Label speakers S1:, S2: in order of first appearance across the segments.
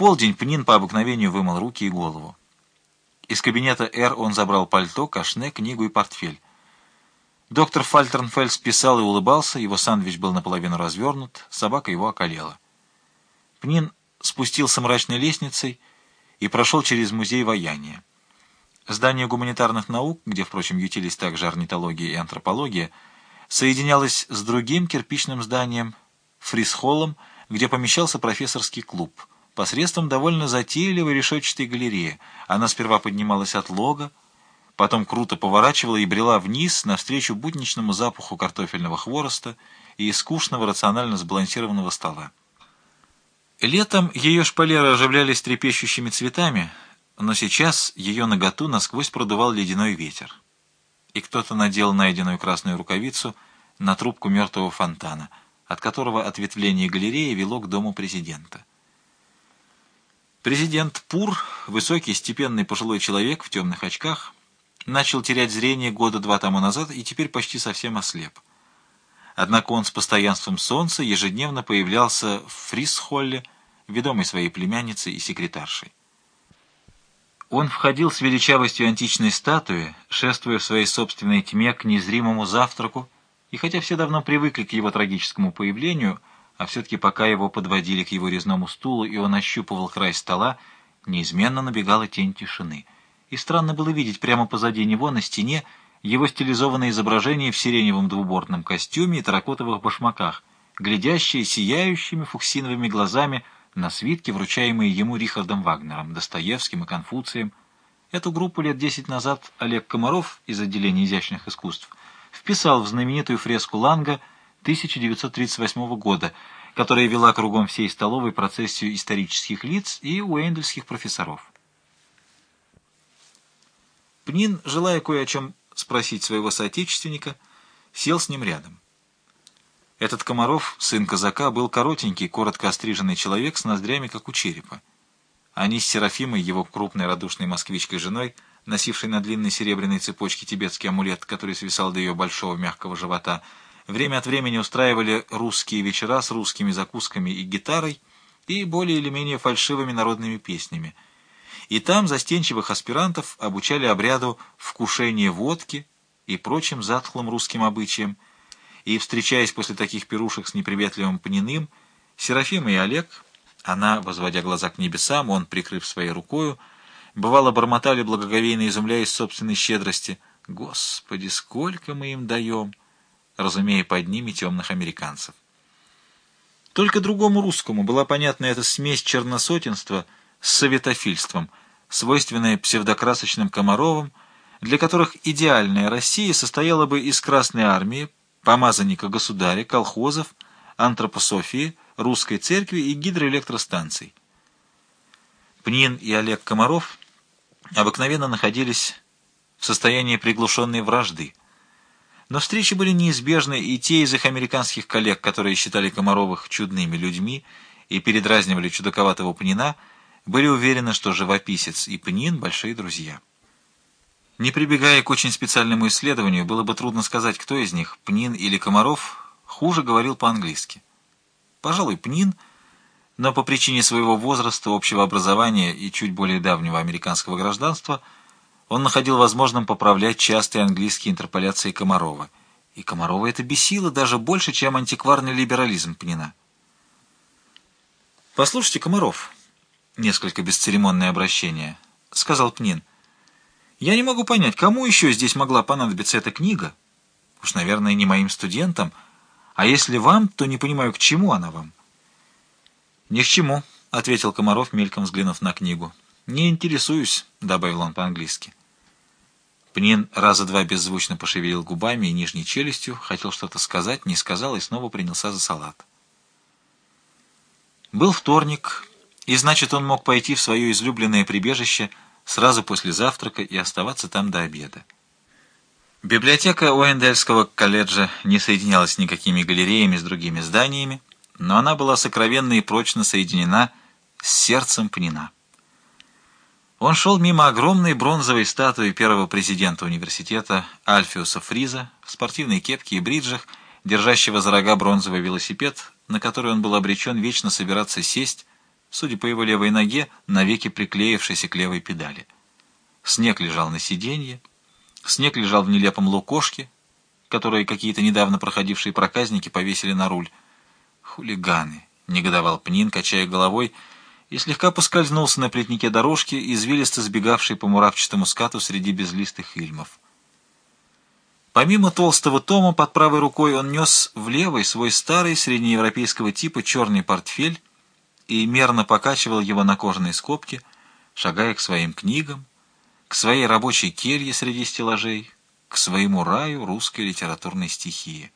S1: полдень Пнин по обыкновению вымыл руки и голову. Из кабинета «Р» он забрал пальто, кашне, книгу и портфель. Доктор Фальтернфельс писал и улыбался, его сандвич был наполовину развернут, собака его околела. Пнин спустился мрачной лестницей и прошел через музей вояния. Здание гуманитарных наук, где, впрочем, ютились также орнитология и антропология, соединялось с другим кирпичным зданием, фрисхоллом, где помещался профессорский клуб. Посредством довольно затейливой решетчатой галереи она сперва поднималась от лога, потом круто поворачивала и брела вниз навстречу будничному запаху картофельного хвороста и скучного рационально сбалансированного стола. Летом ее шпалеры оживлялись трепещущими цветами, но сейчас ее наготу насквозь продувал ледяной ветер. И кто-то надел найденную красную рукавицу на трубку мертвого фонтана, от которого ответвление галереи вело к дому президента. Президент Пур, высокий, степенный пожилой человек в темных очках, начал терять зрение года два тому назад и теперь почти совсем ослеп. Однако он с постоянством солнца ежедневно появлялся в Фрисхолле, ведомый своей племянницей и секретаршей. Он входил с величавостью античной статуи, шествуя в своей собственной тьме к незримому завтраку, и хотя все давно привыкли к его трагическому появлению, а все-таки пока его подводили к его резному стулу, и он ощупывал край стола, неизменно набегала тень тишины. И странно было видеть прямо позади него на стене его стилизованное изображение в сиреневом двубортном костюме и таракотовых башмаках, глядящие сияющими фуксиновыми глазами на свитки, вручаемые ему Рихардом Вагнером, Достоевским и Конфуцием. Эту группу лет десять назад Олег Комаров из отделения изящных искусств вписал в знаменитую фреску Ланга 1938 года, которая вела кругом всей столовой процессию исторических лиц и уэйндельских профессоров. Пнин, желая кое о чем спросить своего соотечественника, сел с ним рядом. Этот Комаров, сын казака, был коротенький, коротко остриженный человек с ноздрями, как у черепа. Они с Серафимой, его крупной радушной москвичкой женой, носившей на длинной серебряной цепочке тибетский амулет, который свисал до ее большого мягкого живота, время от времени устраивали русские вечера с русскими закусками и гитарой и более или менее фальшивыми народными песнями — и там застенчивых аспирантов обучали обряду вкушения водки и прочим затхлым русским обычаям, и, встречаясь после таких пирушек с неприветливым Паниным, Серафима и Олег, она, возводя глаза к небесам, он, прикрыв своей рукою, бывало бормотали, благоговейно изумляясь собственной щедрости. «Господи, сколько мы им даем!» Разумея под ними темных американцев. Только другому русскому была понятна эта смесь черносотенства с советофильством — свойственные псевдокрасочным Комаровым, для которых идеальная Россия состояла бы из Красной Армии, помазанника государя, колхозов, антропософии, русской церкви и гидроэлектростанций. Пнин и Олег Комаров обыкновенно находились в состоянии приглушенной вражды. Но встречи были неизбежны, и те из их американских коллег, которые считали Комаровых чудными людьми и передразнивали чудаковатого Пнина, были уверены, что живописец и Пнин — большие друзья. Не прибегая к очень специальному исследованию, было бы трудно сказать, кто из них, Пнин или Комаров, хуже говорил по-английски. Пожалуй, Пнин, но по причине своего возраста, общего образования и чуть более давнего американского гражданства он находил возможным поправлять частые английские интерполяции Комарова. И Комарова это бесило даже больше, чем антикварный либерализм Пнина. «Послушайте, Комаров», несколько бесцеремонное обращение, — сказал Пнин. «Я не могу понять, кому еще здесь могла понадобиться эта книга? Уж, наверное, не моим студентам. А если вам, то не понимаю, к чему она вам». «Ни к чему», — ответил Комаров, мельком взглянув на книгу. «Не интересуюсь», — добавил он по-английски. Пнин раза два беззвучно пошевелил губами и нижней челюстью, хотел что-то сказать, не сказал и снова принялся за салат. Был вторник, и значит, он мог пойти в свое излюбленное прибежище сразу после завтрака и оставаться там до обеда. Библиотека Уэндельского колледжа не соединялась никакими галереями с другими зданиями, но она была сокровенно и прочно соединена с сердцем Пнина. Он шел мимо огромной бронзовой статуи первого президента университета Альфиуса Фриза в спортивной кепке и бриджах, держащего за рога бронзовый велосипед, на который он был обречен вечно собираться сесть, судя по его левой ноге, навеки приклеившейся к левой педали. Снег лежал на сиденье, снег лежал в нелепом лукошке, которые какие-то недавно проходившие проказники повесили на руль. «Хулиганы!» — негодовал Пнин, качая головой, и слегка поскользнулся на плетнике дорожки, извилисто сбегавшей по муравчатому скату среди безлистых ильмов. Помимо толстого тома под правой рукой он нес в левой свой старый среднеевропейского типа черный портфель и мерно покачивал его на кожаной скобке, шагая к своим книгам, к своей рабочей келье среди стеллажей, к своему раю русской литературной стихии.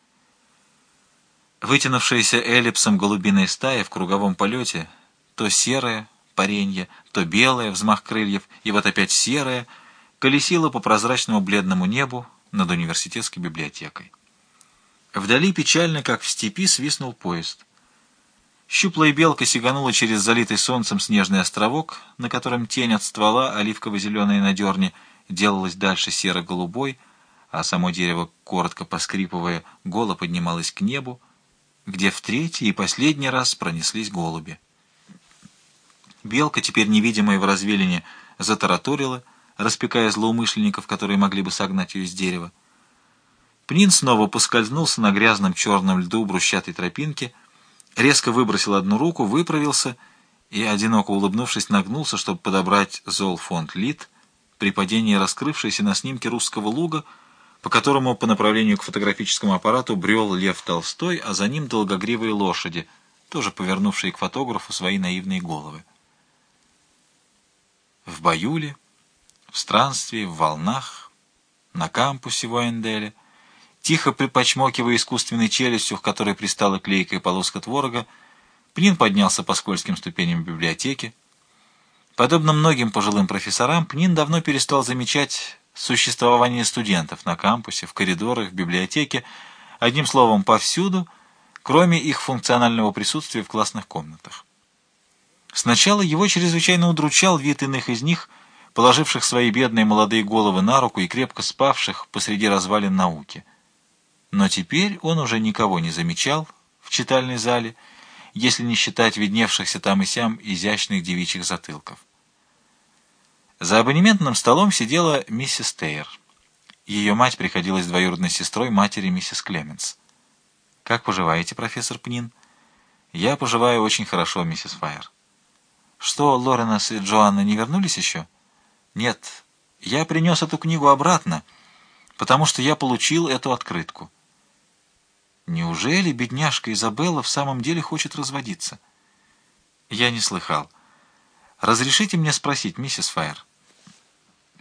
S1: Вытянувшаяся эллипсом голубиная стая в круговом полете, то серая, паренье, то белая, взмах крыльев, и вот опять серая, колесила по прозрачному бледному небу над университетской библиотекой. Вдали печально, как в степи, свистнул поезд — Щуплая белка сиганула через залитый солнцем снежный островок, на котором тень от ствола, оливково-зеленая на дерне, делалась дальше серо-голубой, а само дерево, коротко поскрипывая, голо поднималось к небу, где в третий и последний раз пронеслись голуби. Белка, теперь невидимая в развелине, затараторила, распекая злоумышленников, которые могли бы согнать ее с дерева. Пнин снова поскользнулся на грязном черном льду брусчатой тропинки — резко выбросил одну руку, выправился и, одиноко улыбнувшись, нагнулся, чтобы подобрать золфонд лит при падении раскрывшейся на снимке русского луга, по которому по направлению к фотографическому аппарату брел Лев Толстой, а за ним долгогривые лошади, тоже повернувшие к фотографу свои наивные головы. В Баюле, в странстве, в волнах, на кампусе в Уэнделе — Тихо припочмокивая искусственной челюстью, к которой пристала клейкая полоска творога, Пнин поднялся по скользким ступеням библиотеки. Подобно многим пожилым профессорам, Пнин давно перестал замечать существование студентов на кампусе, в коридорах, в библиотеке, одним словом, повсюду, кроме их функционального присутствия в классных комнатах. Сначала его чрезвычайно удручал вид иных из них, положивших свои бедные молодые головы на руку и крепко спавших посреди развалин науки — но теперь он уже никого не замечал в читальной зале, если не считать видневшихся там и сям изящных девичьих затылков. За абонементным столом сидела миссис Тейр. Ее мать приходилась двоюродной сестрой матери миссис Клеменс. «Как поживаете, профессор Пнин?» «Я поживаю очень хорошо, миссис Файер». «Что, Лоренас и Джоанна не вернулись еще?» «Нет, я принес эту книгу обратно, потому что я получил эту открытку». Неужели бедняжка Изабелла в самом деле хочет разводиться? Я не слыхал. Разрешите мне спросить, миссис Файер,